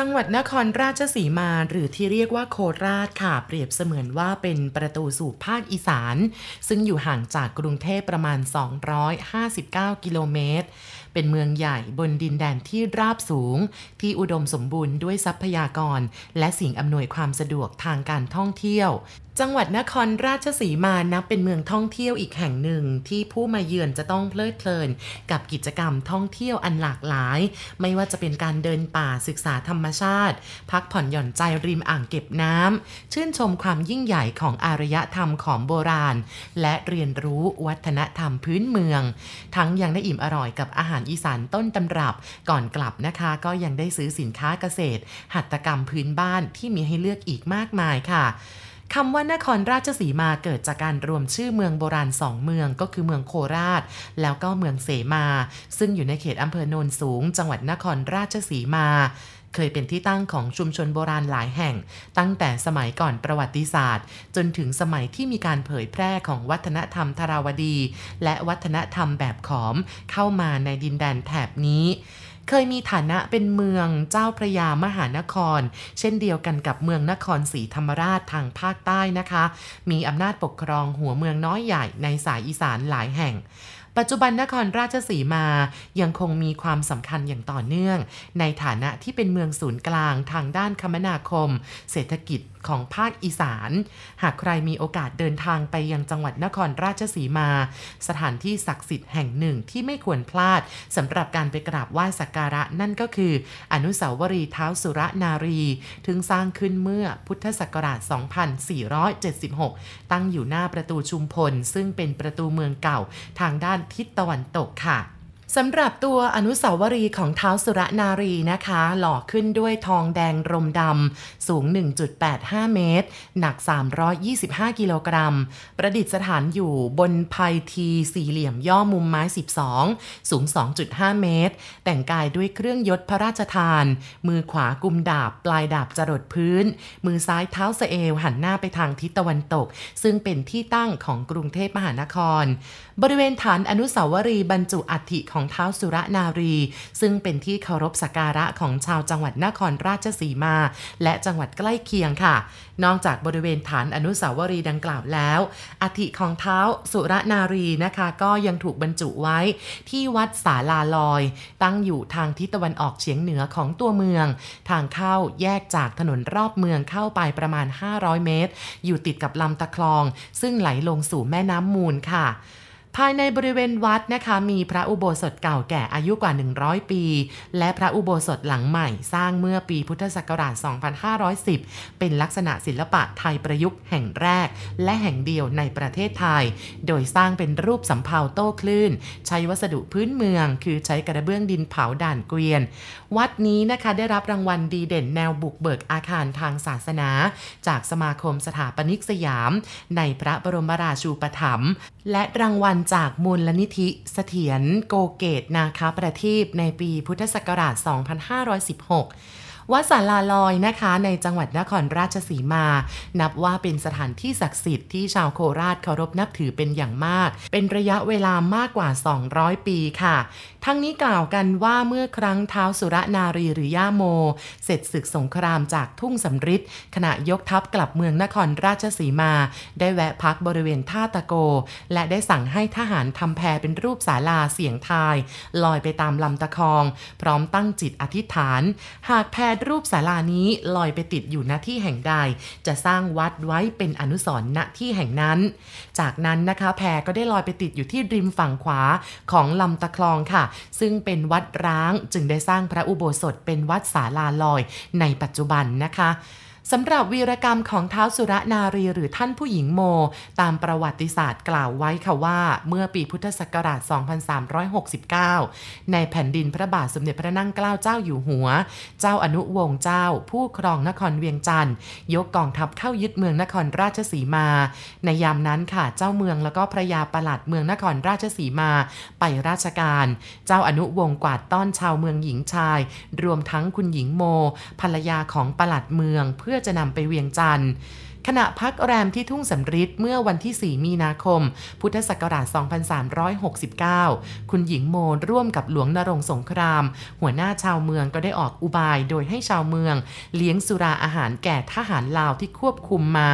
จังหวัดนครราชสีมาหรือที่เรียกว่าโคราชค่ะ เปรียบเสมือนว่าเป็นประตูสู่ภาคอีสาน ซึ่งอยู่ห่างจากกรุงเทพประมาณ 259 กิโลเมตร เป็นเมืองใหญ่บนดินแดนที่ราบสูง ที่อุดมสมบูรณ์ด้วยทรัพยากร และสิ่งอำนวยความสะดวกทางการท่องเที่ยว จังหวัดนครราชสีมานับเป็นเมืองท่องเที่ยวอีกแห่งหนึ่ง ที่ผู้มาเยือนจะต้องเพลิดเพลิน กับกิจกรรมท่องเที่ยวอันหลากหลาย ไม่ว่าจะเป็นการเดินป่าศึกษาธรรมชาติ พักผ่อนหย่อนใจริมอ่างเก็บน้ำชื่นชมความยิ่งใหญ่ของอารยธรรมของโบราณ และเรียนรู้วัฒนธรรมพื้นเมือง ทั้งยังได้อิ่มอร่อยกับอาหารอีสานต้นตำรับ ก่อนกลับนะคะ ก็ยังได้ซื้อสินค้าเกษตร หัตถกรรมพื้นบ้านที่มีให้เลือกอีกมากมายค่ะคำว่านครราชสีมาเกิดจากการรวมชื่อเมืองโบราณสองเมืองก็คือเมืองโคราช แล้วก็เมืองเสมา ซึ่งอยู่ในเขตอำเภอโนนสูง จังหวัดนครราชสีมา เคยเป็นที่ตั้งของชุมชนโบราณหลายแห่ง ตั้งแต่สมัยก่อนประวัติศาสตร์ จนถึงสมัยที่มีการเผยแพร่ของวัฒนธรรมทราวดี และวัฒนธรรมแบบขอมเข้ามาในดินแดนแถบนี้เคยมีฐานะเป็นเมืองเจ้าพระยามหานคร เช่นเดียวกันกับเมืองนครศรีธรรมราชทางภาคใต้นะคะ มีอำนาจปกครองหัวเมืองน้อยใหญ่ในสายอีสานหลายแห่ง ปัจจุบันนครราชสีมายังคงมีความสำคัญอย่างต่อเนื่อง ในฐานะที่เป็นเมืองศูนย์กลางทางด้านคมนาคม เศรษฐกิจ ของภาคอีสาน หากใครมีโอกาสเดินทางไปยังจังหวัดนครราชสีมา สถานที่ศักดิ์สิทธิ์แห่งหนึ่งที่ไม่ควรพลาดสำหรับการไปกราบไหว้สักการะนั่นก็คือ อนุสาวรีย์เท้าสุรนารี ถึงสร้างขึ้นเมื่อพุทธศักราช 2476 ตั้งอยู่หน้าประตูชุมพล ซึ่งเป็นประตูเมืองเก่าทางด้านทิศตะวันตกค่ะ สำหรับตัวอนุสาวรีย์ของเท้าสุรนารีนะคะ หล่อขึ้นด้วยทองแดงรมดำสูง 1.85 เมตร หนัก 325 กิโลกรัม ประดิษฐานอยู่บนภัยทีสี่เหลี่ยมย่อมุมไม้ 12 สูง 2.5 เมตร แต่งกายด้วยเครื่องยศพระราชทาน มือขวากุมดาบ ปลายดาบจรดพื้น มือซ้ายเท้าเสเอวหันหน้าไปทางทิศตะวันตก ซึ่งเป็นที่ตั้งของกรุงเทพมหานคร บริเวณฐานอนุสาวรีย์บรรจุอัฐิของเท้าสุรนารี ซึ่งเป็นที่เคารพสักการะของชาวจังหวัดนครราชสีมา และจังหวัดใกล้เคียงค่ะ นอกจากบริเวณฐานอนุสาวรีย์ดังกล่าวแล้วอัฐิของเท้าสุรนารีนะคะ ก็ยังถูกบรรจุไว้ที่วัดสาลาลอย ตั้งอยู่ทางทิศตะวันออกเฉียงเหนือของตัวเมือง ทางเข้าแยกจากถนนรอบเมืองเข้าไปประมาณ 500 เมตร อยู่ติดกับลำตะคลอง ซึ่งไหลลงสู่แม่น้ำมูลค่ะ ภายในบริเวณวัดนะคะ มีพระอุโบสถเก่าแก่อายุกว่า 100 ปี และพระอุโบสถหลังใหม่สร้างเมื่อปีพุทธศักราช 2510 เป็นลักษณะศิลปะไทยประยุกต์แห่งแรก และแห่งเดียวในประเทศไทย โดยสร้างเป็นรูปสำเภาโต้คลื่น ใช้วัสดุพื้นเมือง คือใช้กระเบื้องดินเผาด่านเกวียน วัดนี้นะคะได้รับรางวัลดีเด่นแนวบุกเบิกอาคารทางศาสนา จากสมาคมสถาปนิกสยาม ในพระบรมราชูปถัมภ์และรางวัลจากมูลลนิธิเสถียรโกเกตนาคาประทีปในปีพุทธศักราช 2516 วัดสาลาลอยนะคะในจังหวัดนครราชสีมา นับว่าเป็นสถานที่ศักดิ์สิทธิ์ที่ชาวโคราชเคารพนับถือเป็นอย่างมาก เป็นระยะเวลามากกว่า 200 ปีค่ะ ทั้งนี้กล่าวกันว่าเมื่อครั้งเท้าสุรนารีหรือย่าโม เสร็จศึกสงครามจากทุ่งสำริดขณะยกทัพกลับเมืองนครราชสีมา ได้แวะพักบริเวณท่าตะโก และได้สั่งให้ทหารทำแพเป็นรูปศาลาเสียงทาย ลอยไปตามลำตะคอง พร้อมตั้งจิตอธิษฐาน หากแพรูปศาลานี้ลอยไปติดอยู่ณที่แห่งใด จะสร้างวัดไว้เป็นอนุสรณ์ณที่แห่งนั้น จากนั้นนะคะแพก็ได้ลอยไปติดอยู่ที่ริมฝั่งขวาของลำตะคลองค่ะ ซึ่งเป็นวัดร้างจึงได้สร้างพระอุโบสถเป็นวัดศาลาลอยในปัจจุบันนะคะ สำหรับวีรกรรมของเท้าสุรนารีหรือท่านผู้หญิงโม ตามประวัติศาสตร์กล่าวไว้ค่ะว่า เมื่อปีพุทธศักราช 2369 ในแผ่นดินพระบาทสมเด็จพระนั่งเกล้าเจ้าอยู่หัว เจ้าอนุวงศ์เจ้า ผู้ครองนครเวียงจันทร์ยกกองทัพเข้ายึดเมืองนครราชสีมา ในยามนั้นค่ะเจ้าเมืองแล้วก็พระยาประหลัดเมืองนครราชสีมา ไปราชการ เจ้าอนุวงศ์กวาดต้อนชาวเมืองหญิงชาย รวมทั้งคุณหญิงโมภรรยาของประหลัดเมืองเพื่อพื่อจะนำไปเวียงจันทร์ ขณะพักแรมที่ทุ่งสำริดเมื่อวันที่ 4 มีนาคม พุทธศักราช 2369 คุณหญิงโมร่วมกับหลวงนรงสงคราม หัวหน้าชาวเมืองก็ได้ออกอุบายโดยให้ชาวเมือง เลี้ยงสุราอาหารแก่ทหารลาวที่ควบคุมมา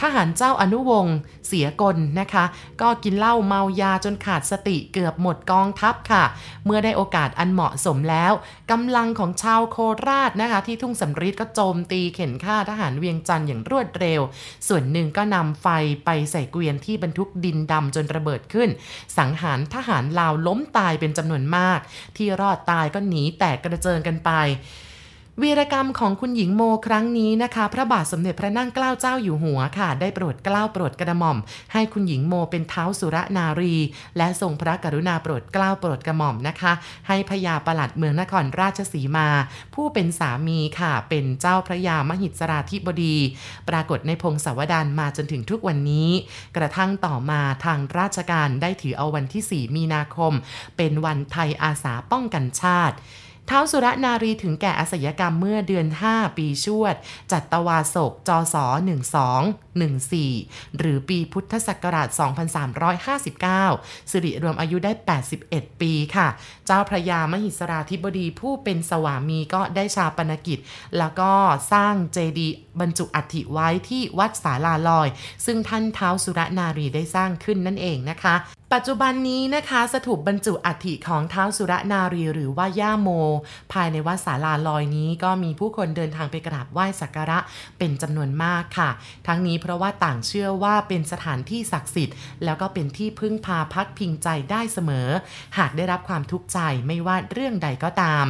ทหารเจ้าอนุวงศ์เสียกลนะคะ ก็กินเหล้าเมายาจนขาดสติเกือบหมดกองทัพค่ะ เมื่อได้โอกาสอันเหมาะสมแล้วกำลังของชาวโคราชนะคะ ที่ทุ่งสำริดก็โจมตีเข็นฆ่าทหารเวียงจันทร์อย่างรวดเร็วส่วนหนึ่งก็นำไฟไปใส่เกวียนที่บรรทุกดินดำจนระเบิดขึ้น สังหารทหารลาวล้มตายเป็นจำนวนมาก ที่รอดตายก็หนีแตกกระเจิงกันไป วีรกรรมของคุณหญิงโมครั้งนี้นะคะ พระบาทสมเด็จพระนั่งเกล้าเจ้าอยู่หัวค่ะ ได้โปรดเกล้าโปรดกระหม่อม ให้คุณหญิงโมเป็นเท้าสุรนารี และทรงพระกรุณาโปรดเกล้าโปรดกระหม่อมนะคะ ให้พญาประหลัดเมืองนครราชสีมา ผู้เป็นสามีค่ะ เป็นเจ้าพระยามหิสราธิบดี ปรากฏในพงศาวดารมาจนถึงทุกวันนี้ กระทั่งต่อมาทางราชการได้ถือเอาวันที่ 4 มีนาคม เป็นวันไทยอาสาป้องกันชาติ ท้าวสุรนารีถึงแก่อสยกรรมเมื่อเดือน 5 ปีชวด จัตวาศกจศ 1214 หรือปีพุทธศักราช 2359 สิริรวมอายุได้ 81 ปีค่ะ เจ้าพระยามหิสราธิบดีผู้เป็นสวามีก็ได้ชาปนกิจ แล้วก็สร้างเจดีย์บรรจุอัฐิไว้ที่วัดสาลาลอย ซึ่งท่านเท้าสุรนารีได้สร้างขึ้นนั่นเองนะคะปัจจุบันนี้นะคะสถูปบรรจุอัฐิของเท้าสุรนารีหรือว่าย่าโม ภายในวัดสาลาลอยนี้ก็มีผู้คนเดินทางไปกราบไหว้สักการะเป็นจำนวนมากค่ะ ทั้งนี้เพราะว่าต่างเชื่อว่าเป็นสถานที่ศักดิ์สิทธิ์ แล้วก็เป็นที่พึ่งพาพักพิงใจได้เสมอ หากได้รับความทุกข์ใจไม่ว่าเรื่องใดก็ตาม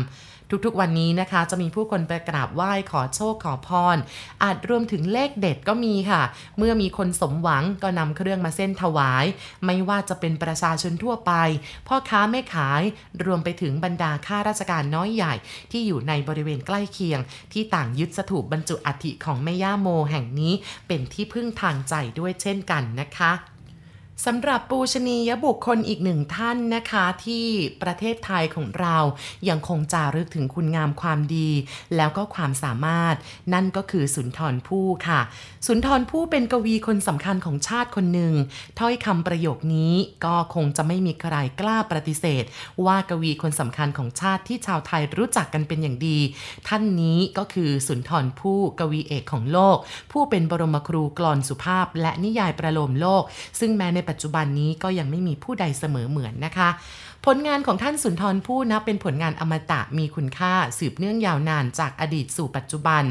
ทุกๆวันนี้นะคะ จะมีผู้คนไปกราบไหว้ขอโชคขอพร อาจรวมถึงเลขเด็ดก็มีค่ะ เมื่อมีคนสมหวังก็นำเครื่องมาเส้นถวาย ไม่ว่าจะเป็นประชาชนทั่วไป พ่อค้าแม่ขายรวมไปถึงบรรดาข้าราชการน้อยใหญ่ ที่อยู่ในบริเวณใกล้เคียง ที่ต่างยึดสถูปบรรจุอัฐิของแม่ย่าโมแห่งนี้เป็นที่พึ่งทางใจด้วยเช่นกันนะคะ สำหรับปูชนียบุคคลอีกหนึ่งท่านนะคะที่ประเทศไทยของเรายังคงจารึกถึงคุณงามความดี แล้วก็ความสามารถ นั่นก็คือสุนทรภู่ค่ะ สุนทรภู่เป็นกวีคนสำคัญของชาติคนหนึ่งถ้อยคำประโยคนี้ก็คงจะไม่มีใครกล้าปฏิเสธ ว่ากวีคนสำคัญของชาติที่ชาวไทยรู้จักกันเป็นอย่างดี ท่านนี้ก็คือสุนทรภู่กวีเอกของโลก ผู้เป็นบรมครูกลอนสุภาพ และนิยายประโลมโลก ซึ่งแม้ในปัจจุบันนี้ก็ยังไม่มีผู้ใดเสมอเหมือนนะคะ ผลงานของท่านสุนทรภู่นับเป็นผลงานอมตะมีคุณค่าสืบเนื่องยาวนานจากอดีตสู่ปัจจุบัน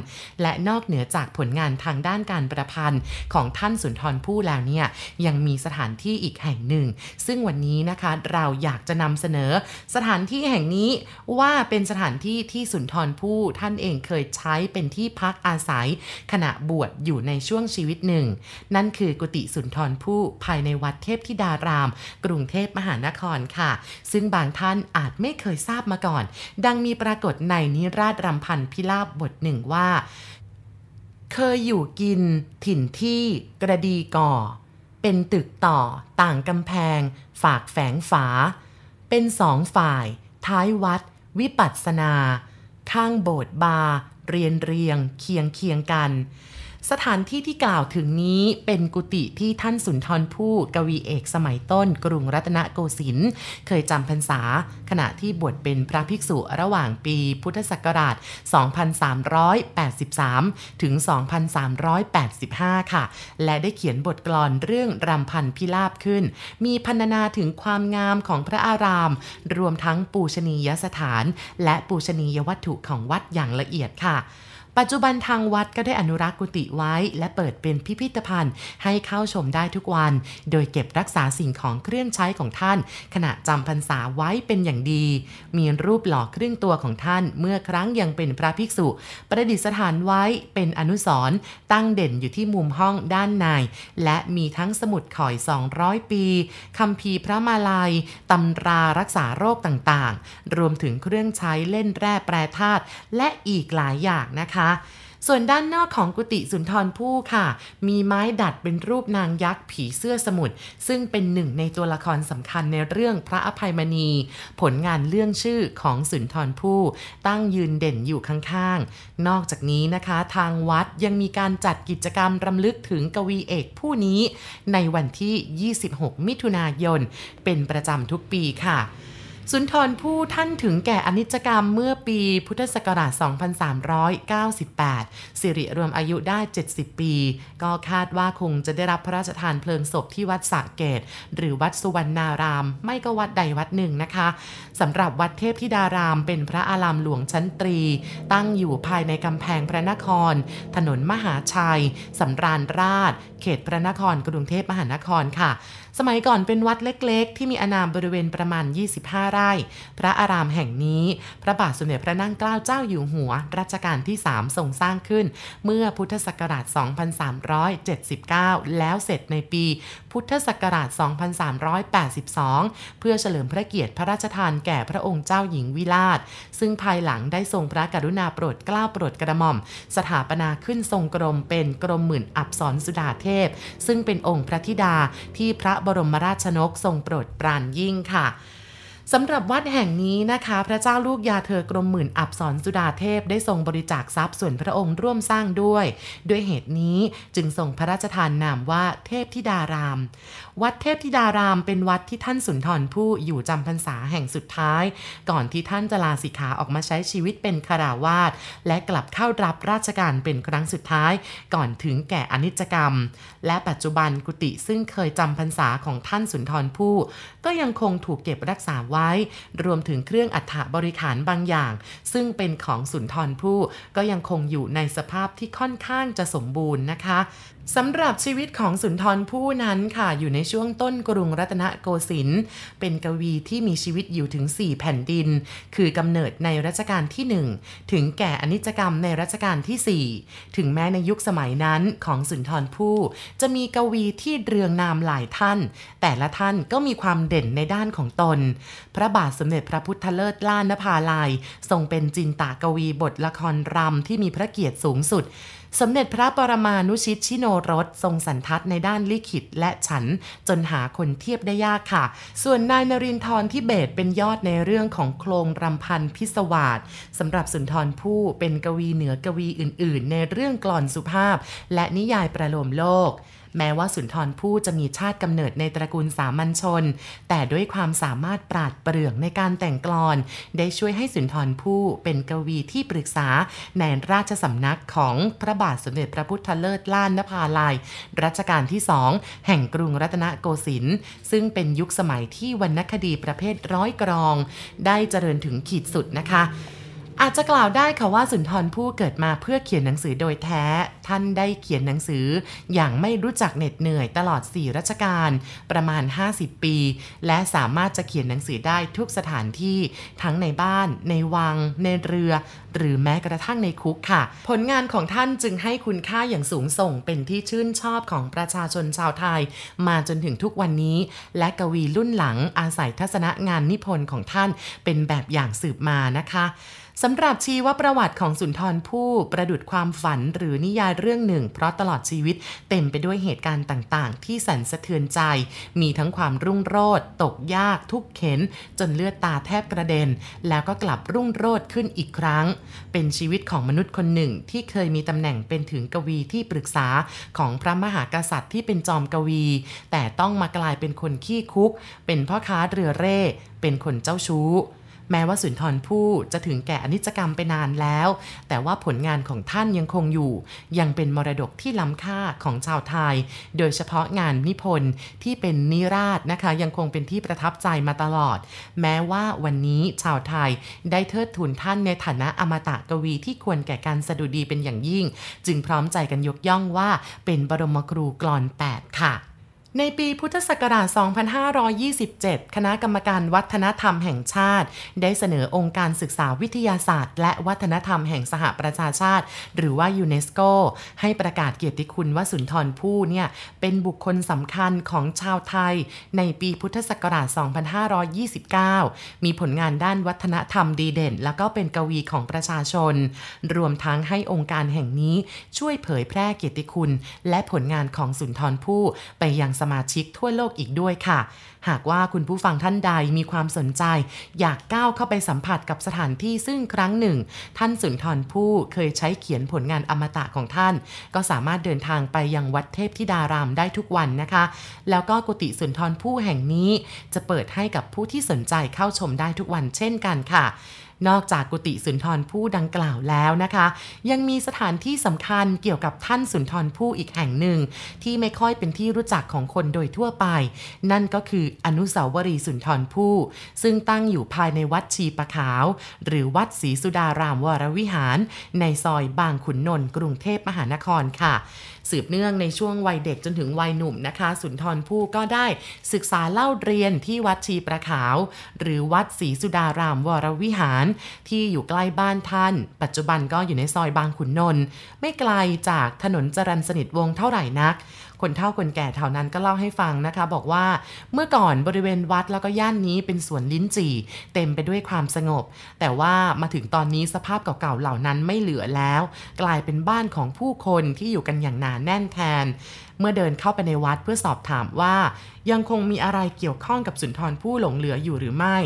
และนอกเหนือจากผลงานทางด้านการประพันธ์ของท่านสุนทรภู่แล้วเนี่ยยังมีสถานที่อีกแห่งหนึ่ง ซึ่งวันนี้นะคะเราอยากจะนำเสนอสถานที่แห่งนี้ว่าเป็นสถานที่ที่สุนทรภู่ท่านเองเคยใช้เป็นที่พักอาศัย ขณะบวชอยู่ในช่วงชีวิตหนึ่ง นั่นคือกุฏิสุนทรภู่ภายในวัดเทพธิดาราม กรุงเทพมหานครค่ะซึ่งบางท่านอาจไม่เคยทราบมาก่อน ดังมีปรากฏในนิราชรำพันพิลาบบทหนึ่งว่า เคยอยู่กิน ถิ่นที่กระดีก่อ เป็นตึกต่อ ต่างกำแพง ฝากแฝงฝา เป็นสองฝ่าย ท้ายวัด วิปัสสนา ข้างโบสถ์บาร์เรียนเรียง เคียงเคียงกัน สถานที่ที่กล่าวถึงนี้เป็นกุฏิที่ท่านสุนทรภู่กวีเอกสมัยต้น กรุงรัตนโกสินทร์เคยจำพรรษา ขณะที่บวชเป็นพระภิกษุระหว่างปีพุทธศักราช 2383 ถึง 2385 ค่ะ และได้เขียนบทกลอนเรื่องรำพันพิลาบขึ้น มีพรรณนาถึงความงามของพระอาราม รวมทั้งปูชนียสถาน และปูชนียวัตถุของวัดอย่างละเอียดค่ะ ปัจจุบันทางวัดก็ได้อนุรักษ์กุฏิไว้ และเปิดเป็นพิพิธภัณฑ์ให้เข้าชมได้ทุกวัน โดยเก็บรักษาสิ่งของเครื่องใช้ของท่าน ขณะจำพรรษาไว้เป็นอย่างดี มีรูปหล่อครึ่งตัวของท่านเมื่อครั้งยังเป็นพระภิกษุ ประดิษฐานไว้เป็นอนุสรณ์ตั้งเด่นอยู่ที่มุมห้องด้านใน และมีทั้งสมุดข่อย 200 ปีคำพีพระมาลัยตำรารักษาโรคต่างๆ รวมถึงเครื่องใช้เล่นแร่แปรธาตุและอีกหลายอย่างนะคะส่วนด้านนอกของกุฏิสุนทรภู่ค่ะ มีไม้ดัดเป็นรูปนางยักษ์ผีเสื้อสมุทรซึ่งเป็นหนึ่งในตัวละครสำคัญในเรื่องพระอภัยมณี ผลงานเรื่องชื่อของสุนทรภู่ตั้งยืนเด่นอยู่ข้างๆ นอกจากนี้นะคะทางวัดยังมีการจัดกิจกรรมรำลึกถึงกวีเอกผู้นี้ ในวันที่ 26 มิถุนายน เป็นประจำทุกปีค่ะ สุนทรผู้ท่านถึงแก่อนิจกรรมเมื่อปีพุทธศักราช 2398 สิริรวมอายุได้ 70 ปี ก็คาดว่าคงจะได้รับพระราชทานเพลิงศพที่วัดสะเกต หรือวัดสุวรรณาราม ไม่ก็วัดใดวัดหนึ่งนะคะสำหรับวัดเทพธิดารามเป็นพระอารามหลวงชั้นตรี ตั้งอยู่ภายในกำแพงพระนคร ถนนมหาชัยสำราญราช เขตพระนครกรุงเทพมหานครค่ะ สมัยก่อนเป็นวัดเล็กๆ ที่มีอนามบริเวณประมาณ 25ไร่ พระอารามแห่งนี้ พระบาทสมเด็จพระนั่งเกล้าเจ้าอยู่หัว รัชกาลที่ 3 ทรงสร้างขึ้น เมื่อพุทธศักราช 2379 แล้วเสร็จในปี พุทธศักราช 2382 เพื่อเฉลิมพระเกียรติพระราชทานแก่พระองค์เจ้าหญิงวิลาศซึ่งภายหลังได้ทรงพระกรุณาโปรดเกล้าโปรดกระหม่อม สถาปนาขึ้นทรงกรมเป็นกรมหมื่นอับสรสุดาเทพ ซึ่งเป็นองค์พระธิดาที่พระบรมราชนกทรงโปรดปรานยิ่งค่ะ สำหรับวัดแห่งนี้นะคะ พระเจ้าลูกยาเธอกรมหมื่นอับสรสุดาเทพได้ทรงบริจาคทรัพย์ส่วนพระองค์ร่วมสร้างด้วย ด้วยเหตุนี้จึงทรงพระราชทานนามว่าเทพธิดาราม วัดเทพธิดารามเป็นวัดที่ท่านสุนทรผู้อยู่จำพรรษาแห่งสุดท้าย ก่อนที่ท่านจะลาสิกขาออกมาใช้ชีวิตเป็นคาราวาสและกลับเข้ารับราชการเป็นครั้งสุดท้าย ก่อนถึงแก่อนิจกรรม และปัจจุบันกุฏิซึ่งเคยจำพรรษาของท่านสุนทรผู้ ก็ยังคงถูกเก็บรักษาไว้ รวมถึงเครื่องอัฐบริขารบางอย่าง ซึ่งเป็นของสุนทรภู่ก็ยังคงอยู่ในสภาพที่ค่อนข้างจะสมบูรณ์นะคะ สำหรับชีวิตของสุนทรผู้นั้นค่ะ อยู่ในช่วงต้นกรุงรัตนโกสินทร์เป็นกวีที่มีชีวิตอยู่ถึง 4 แผ่นดิน คือกำเนิดในรัชกาลที่ 1 ถึงแก่อนิจกรรมในรัชกาลที่ 4 ถึงแม้ในยุคสมัยนั้นของสุนทรผู้ จะมีกวีที่เรืองนามหลายท่าน แต่ละท่านก็มีความเด่นในด้านของตน พระบาทสมเด็จพระพุทธเลิศล้านนภาลัยทรงเป็นจินตากวีบทละครรำที่มีพระเกียรติสูงสุด สมเด็จพระปรมานุชิตชิโนรสทรงสันทัดในด้านลิขิตและฉันจนหาคนเทียบได้ยากค่ะ ส่วนนายนรินทร์ที่เบตเป็นยอดในเรื่องของโครงรำพันพิศวาสสำหรับสุนทรผู้เป็นกวีเหนือกวีอื่น ๆ ในเรื่องกลอนสุภาพ และนิยายประโลมโลก แม้ว่าสุนทรภู่จะมีชาติกำเนิดในตระกูลสามัญชน แต่ด้วยความสามารถปราดเปรื่องในการแต่งกลอน ได้ช่วยให้สุนทรภู่เป็นกวีที่ปรึกษาในราชสำนักของพระบาทสมเด็จพระพุทธเลิศล้านนภาลัยรัชกาลที่สองแห่งกรุงรัตนโกสินทร์ซึ่งเป็นยุคสมัยที่วรรณคดีประเภทร้อยกรอง ได้เจริญถึงขีดสุดนะคะ อาจจะกล่าวได้ค่ะว่าสุนทรผู้เกิดมาเพื่อเขียนหนังสือโดยแท้ ท่านได้เขียนหนังสืออย่างไม่รู้จักเหน็ดเหนื่อยตลอด 4รัชกาลประมาณ 50 ปี และสามารถจะเขียนหนังสือได้ทุกสถานที่ทั้งในบ้าน ในวัง ในเรือ หรือแม้กระทั่งในคุกค่ะ ผลงานของท่านจึงให้คุณค่าอย่างสูงส่งเป็นที่ชื่นชอบของประชาชนชาวไทย มาจนถึงทุกวันนี้ และกวีรุ่นหลังอาศัยทัศนะงานนิพนธ์ของท่านเป็นแบบอย่างสืบมานะคะ สำหรับชีวประวัติของสุนทรภู่ประดุดความฝันหรือนิยายเรื่องหนึ่ง เพราะตลอดชีวิตเต็มไปด้วยเหตุการณ์ต่างๆ ที่สั่นสะเทือนใจ มีทั้งความรุ่งโรจน์ตกยากทุกเข็น จนเลือดตาแทบกระเด็น แล้วก็กลับรุ่งโรจน์ขึ้นอีกครั้ง เป็นชีวิตของมนุษย์คนหนึ่งที่เคยมีตำแหน่งเป็นถึงกวีที่ปรึกษาของพระมหากษัตริย์ที่เป็นจอมกวี แต่ต้องมากลายเป็นคนขี้คุก เป็นพ่อค้าเรือเร่ เป็นคนเจ้าชู้ แม้ว่าสุนทรผู้จะถึงแก่อนิจกรรมไปนานแล้ว แต่ว่าผลงานของท่านยังคงอยู่ ยังเป็นมรดกที่ล้ำค่าของชาวไทย โดยเฉพาะงานนิพนธ์ที่เป็นนิราชนะคะ ยังคงเป็นที่ประทับใจมาตลอด แม้ว่าวันนี้ชาวไทยได้เทิดทูนท่านในฐานะอมตะกวีที่ควรแก่การสดุดีเป็นอย่างยิ่ง จึงพร้อมใจกันยกย่องว่าเป็นบรมครูกรอน 8 ค่ะ ในปีพุทธศักราช 2527 คณะกรรมการวัฒนธรรมแห่งชาติ ได้เสนอองค์การศึกษาวิทยาศาสตร์ และวัฒนธรรมแห่งสหประชาชาติ หรือว่ายูเนสโก ให้ประกาศเกียรติคุณว่าสุนทรภู่เนี่ยเป็นบุคคลสำคัญของชาวไทย ในปีพุทธศักราช 2529 มีผลงานด้านวัฒนธรรมดีเด่น แล้วก็เป็นกวีของประชาชน รวมทั้งให้องค์การแห่งนี้ช่วยเผยแพร่เกียรติคุณ และผลงานของสุนทรภู่ไปยังสมาชิกทั่วโลกอีกด้วยค่ะ หากว่าคุณผู้ฟังท่านใดมีความสนใจ อยากก้าวเข้าไปสัมผัสกับสถานที่ซึ่งครั้งหนึ่ง ท่านสุนทรภู่เคยใช้เขียนผลงานอมตะของท่าน ก็สามารถเดินทางไปยังวัดเทพธิดารามได้ทุกวันนะคะ แล้วก็กุฏิสุนทรภู่แห่งนี้ จะเปิดให้กับผู้ที่สนใจเข้าชมได้ทุกวันเช่นกันค่ะ นอกจากกุฏิสุนทรภู่ดังกล่าวแล้วนะคะ ยังมีสถานที่สำคัญเกี่ยวกับท่านสุนทรภู่อีกแห่งหนึ่ง ที่ไม่ค่อยเป็นที่รู้จักของคนโดยทั่วไป นั่นก็คืออนุสาวรีย์สุนทรภู่ซึ่งตั้งอยู่ภายในวัดชีปะขาว หรือวัดศรีสุดารามวรวิหาร ในซอยบางขุนนนท์กรุงเทพมหานครค่ะ สืบเนื่องในช่วงวัยเด็กจนถึงวัยหนุ่มนะคะ สุนทรภู่ก็ได้ศึกษาเล่าเรียนที่วัดชีประขาว หรือวัดศรีสุดารามวรวิหารที่อยู่ใกล้บ้านท่าน ปัจจุบันก็อยู่ในซอยบางขุนนนท์ไม่ไกลจากถนนจรันสนิทวงเท่าไหร่นัก คนเฒ่าคนแก่แถวนั้นก็เล่าให้ฟังนะคะ บอกว่าเมื่อก่อนบริเวณวัดแล้วก็ย่านนี้เป็นสวนลิ้นจี่ เต็มไปด้วยความสงบ แต่ว่ามาถึงตอนนี้สภาพเก่าๆเหล่านั้นไม่เหลือแล้ว กลายเป็นบ้านของผู้คนที่อยู่กันอย่างหนาแน่นแทน เมื่อเดินเข้าไปในวัดเพื่อสอบถามว่า ยังคงมีอะไรเกี่ยวข้องกับสุนทรผู้หลงเหลืออยู่หรือไม่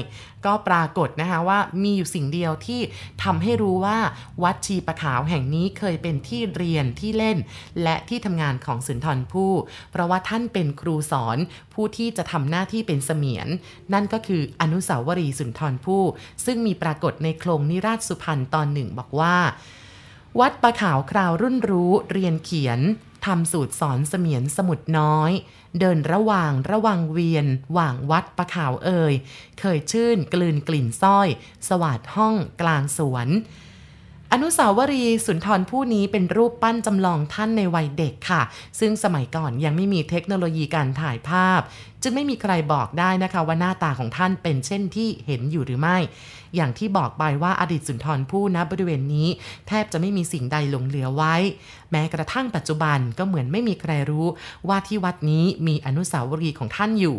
ก็ปรากฏนะคะว่ามีอยู่สิ่งเดียวที่ทำให้รู้ว่าวัดชีประขาวแห่งนี้เคยเป็นที่เรียนที่เล่น และที่ทำงานของสุนทรผู้เพราะว่าท่านเป็นครูสอนผู้ที่จะทำหน้าที่เป็นเสมียน นั่นก็คืออนุสาวรีย์สุนทรผู้ซึ่งมีปรากฏในโครงนิราชสุพรรณตอนหนึ่งบอกว่า วัดประขาวคราวรุ่นรู้เรียนเขียนทำสูตรสอนเสมียนสมุดน้อย เดินระหว่างระวังเวียนหว่างวัดประขาวเอ่ยเคยชื่นกลืนกลิ่นส้อย สวัสดห้องกลางสวน อนุสาวรีย์สุนทรผู้นี้เป็นรูปปั้นจำลองท่านในวัยเด็กค่ะ ซึ่งสมัยก่อนยังไม่มีเทคโนโลยีการถ่ายภาพ จึงไม่มีใครบอกได้นะคะว่าหน้าตาของท่านเป็นเช่นที่เห็นอยู่หรือไม่อย่างที่บอกไปว่าอดีตสุนทรผู้ณบริเวณนี้ แทบจะไม่มีสิ่งใดหลงเหลือไว้ แม้กระทั่งปัจจุบันก็เหมือนไม่มีใครรู้ว่าที่วัดนี้มีอนุสาวรีย์ของท่านอยู่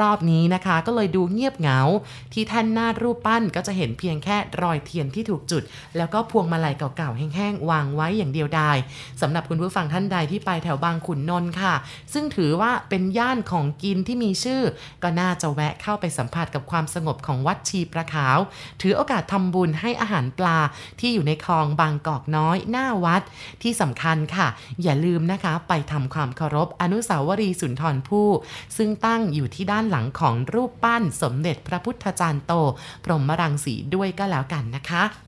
รอบๆนี้นะคะก็เลยดูเงียบเหงา ที่ท่านหน้ารูปปั้นก็จะเห็นเพียงแค่รอยเทียนที่ถูกจุด แล้วก็พวงมาลัยเก่าๆแห้งๆวางไว้อย่างเดียวดายสำหรับคุณผู้ฟังท่านใดที่ไปแถวบางขุนนนท์ค่ะ ซึ่งถือว่าเป็นย่านของกินที่มีชื่อ ก็น่าจะแวะเข้าไปสัมผัสกับความสงบของวัดชีประขาวถือโอกาสทำบุญให้อาหารปลาที่อยู่ในคลองบางกอกน้อยหน้าวัด ที่สำคัญค่ะ อย่าลืมนะคะ ไปทำความเคารพอนุสาวรีย์สุนทรภู่ซึ่งตั้งอยู่ที่ด้านหลังของรูปปั้นสมเด็จพระพุทธจารย์โต พรหมรังสีด้วยก็แล้วกันนะคะ